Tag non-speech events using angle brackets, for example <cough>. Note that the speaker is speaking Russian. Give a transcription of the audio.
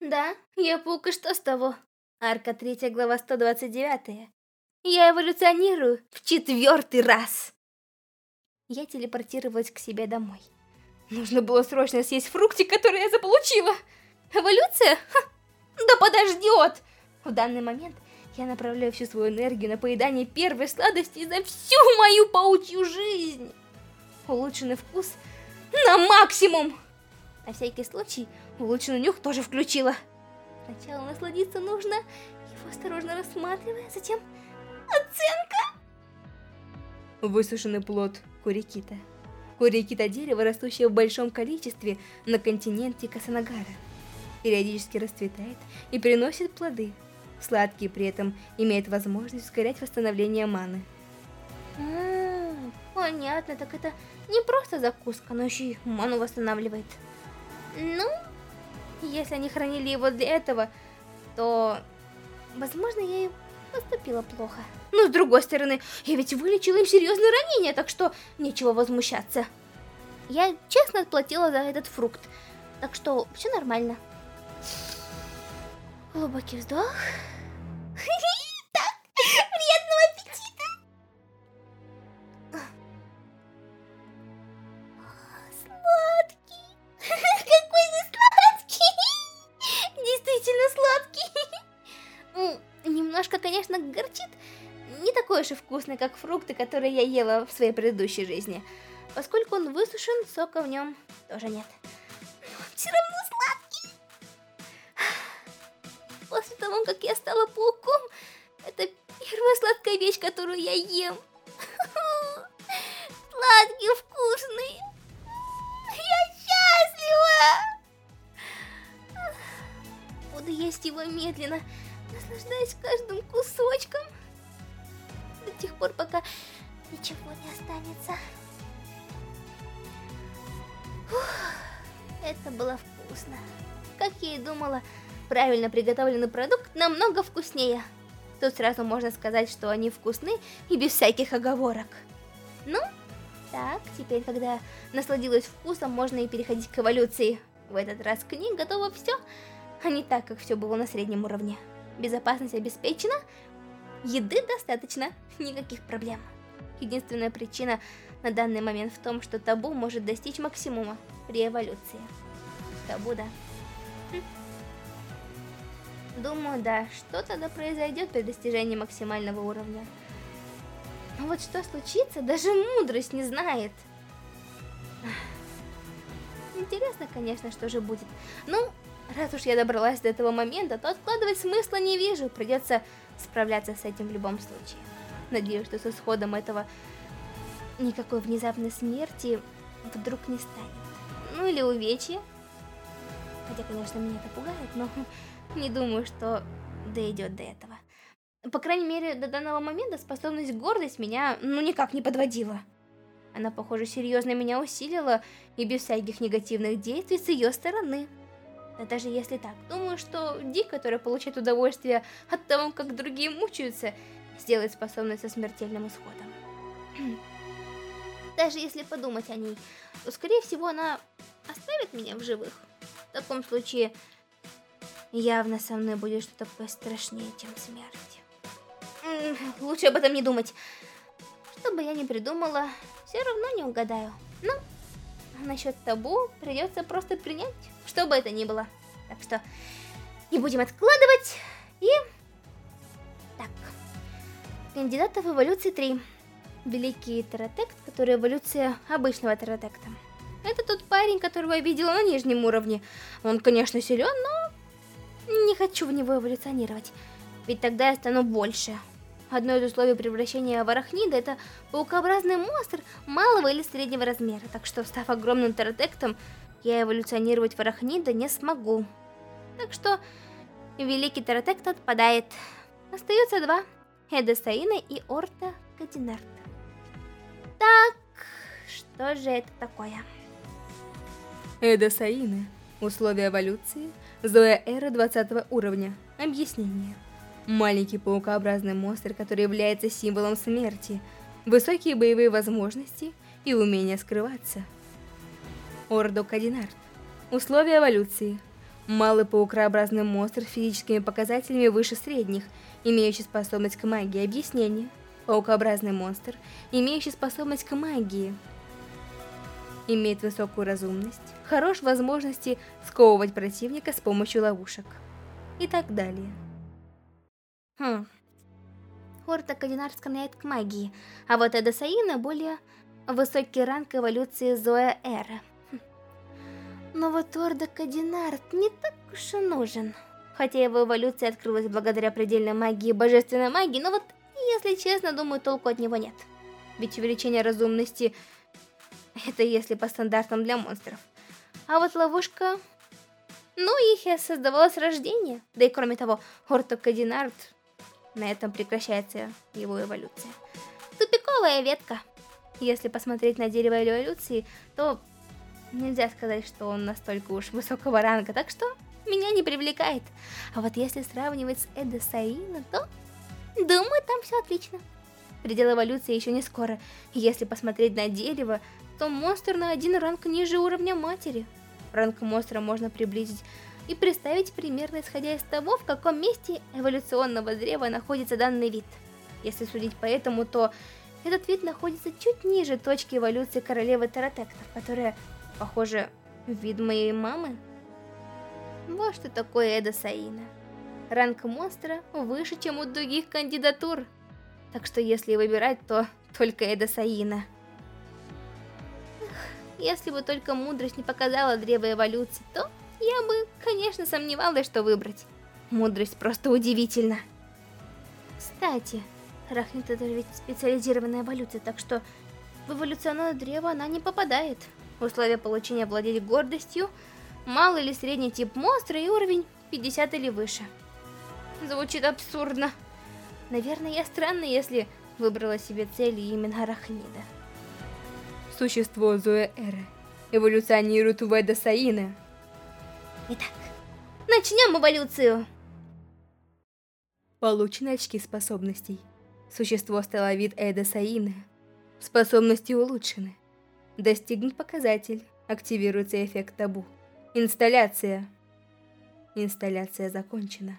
Да, я паук, и что с того? Арка 3, глава 129. Я эволюционирую в четвертый раз. Я телепортировалась к себе домой. Нужно было срочно съесть фруктик, который я заполучила. Эволюция? Ха, да подождет! В данный момент я направляю всю свою энергию на поедание первой сладости за всю мою паучью жизнь. Улучшенный вкус на максимум. На всякий случай, улучшенный нюх тоже включила. Сначала насладиться нужно, его осторожно рассматривая, затем оценка. Высушенный плод курикита. Курикита дерево, растущее в большом количестве на континенте Касанагара. Периодически расцветает и приносит плоды. Сладкий при этом имеет возможность ускорять восстановление маны. Ммм, понятно, так это не просто закуска, но еще и ману восстанавливает. Ну, если они хранили его для этого, то, возможно, я и поступила плохо. Но с другой стороны, я ведь вылечила им серьезные ранения, так что нечего возмущаться. Я честно отплатила за этот фрукт, так что все нормально. Глубокий вздох. Конечно, горчит. Не такой уж и вкусный, как фрукты, которые я ела в своей предыдущей жизни. Поскольку он высушен, сока в нем тоже нет. Все равно После того, как я стала пауком, это первая сладкая вещь, которую я ем. Сладкий, вкусный. Я счастлива. Буду есть его медленно, наслаждаясь каждым кусочком. До тех пор, пока ничего не останется. Фух, это было вкусно. Как я и думала, правильно приготовленный продукт намного вкуснее. Тут сразу можно сказать, что они вкусны и без всяких оговорок. Ну, так, теперь, когда насладилась вкусом, можно и переходить к эволюции. В этот раз к ней готово все, а не так, как все было на среднем уровне. Безопасность обеспечена, еды достаточно, <laughs> никаких проблем. Единственная причина на данный момент в том, что табу может достичь максимума при эволюции. Табу, да. Хм. Думаю, да, что тогда произойдет при достижении максимального уровня. Но вот что случится, даже мудрость не знает. Интересно, конечно, что же будет. Ну, раз уж я добралась до этого момента, то откладывать смысла не вижу. Придется справляться с этим в любом случае. Надеюсь, что с исходом этого никакой внезапной смерти вдруг не станет. Ну или увечья. Хотя, конечно, меня это пугает, но <laughs> не думаю, что дойдет до этого. По крайней мере, до данного момента способность гордость меня, ну, никак не подводила. Она, похоже, серьезно меня усилила, и без всяких негативных действий с ее стороны. Да даже если так, думаю, что Ди, которая получает удовольствие от того, как другие мучаются, сделает способность со смертельным исходом. <clears throat> Даже если подумать о ней, то, скорее всего, она оставит меня в живых. В таком случае, Явно со мной будет что-то пострашнее, чем смерть. Лучше об этом не думать. Что бы я ни придумала, все равно не угадаю. Ну, насчет табу придется просто принять, что бы это ни было. Так что не будем откладывать. И... Так. Кандидатов эволюции 3. Великий Таратект, который эволюция обычного Таратекта. Это тот парень, которого я видела на нижнем уровне. Он, конечно, силен, но не хочу в него эволюционировать, ведь тогда я стану больше. Одно из условий превращения в арахнида это паукообразный монстр малого или среднего размера, так что, став огромным таратектом, я эволюционировать в арахнида не смогу. Так что великий таратект отпадает. Остается два. Эдесаина и Орта Кадинарта. Так, что же это такое? Эдесаины. Условия эволюции – Зоя Эра 20 уровня. Объяснение. Маленький паукообразный монстр, который является символом смерти, высокие боевые возможности и умение скрываться. Ордо Кадинард. Условия эволюции. Малый паукообразный монстр с физическими показателями выше средних, имеющий способность к магии. Объяснение. Паукообразный монстр, имеющий способность к магии. Имеет высокую разумность, хорош возможности сковывать противника с помощью ловушек. И так далее. Хм. Хорта Кадинар склоняет к магии, а вот Эда Саина более высокий ранг эволюции Зоя Эра. Но вот Орда Кадинард не так уж и нужен. Хотя его эволюция открылась благодаря предельной магии и божественной магии, но вот, если честно, думаю, толку от него нет. Ведь увеличение разумности — это если по стандартам для монстров. А вот ловушка... Ну, их создавала с рождения. Да и кроме того, Орто Кадинард на этом прекращается его эволюция. Тупиковая ветка. Если посмотреть на дерево эволюции, то нельзя сказать, что он настолько уж высокого ранга, так что меня не привлекает. А вот если сравнивать с Эдо Саина, то думаю, там все отлично. Предел эволюции еще не скоро. Если посмотреть на дерево, то монстр на один ранг ниже уровня матери. Ранг монстра можно приблизить и представить примерно исходя из того, в каком месте эволюционного древа находится данный вид. Если судить по этому, то этот вид находится чуть ниже точки эволюции королевы Таратектов, которая, похоже, вид моей мамы. Вот что такое Эда Саина. Ранг монстра выше, чем у других кандидатур. Так что если выбирать, то только Эда Саина. Если бы только мудрость не показала древо эволюции, то я бы, конечно, сомневалась, что выбрать. Мудрость просто удивительна. Кстати, Рахнит это ведь специализированная эволюция, так что в эволюционное древо она не попадает. Условия получения владеть гордостью, малый или средний тип монстра и уровень 50 или выше. Звучит абсурдно. Наверное, я странная, если выбрала себе цель именно Рахнида. Существо Зоя Эры эволюционирует в Эда Саина. Итак, начнем эволюцию. Получены очки способностей. Существо стало вид Эда Саина. Способности улучшены. Достигнут показатель. Активируется эффект табу. Инсталляция. Инсталляция закончена.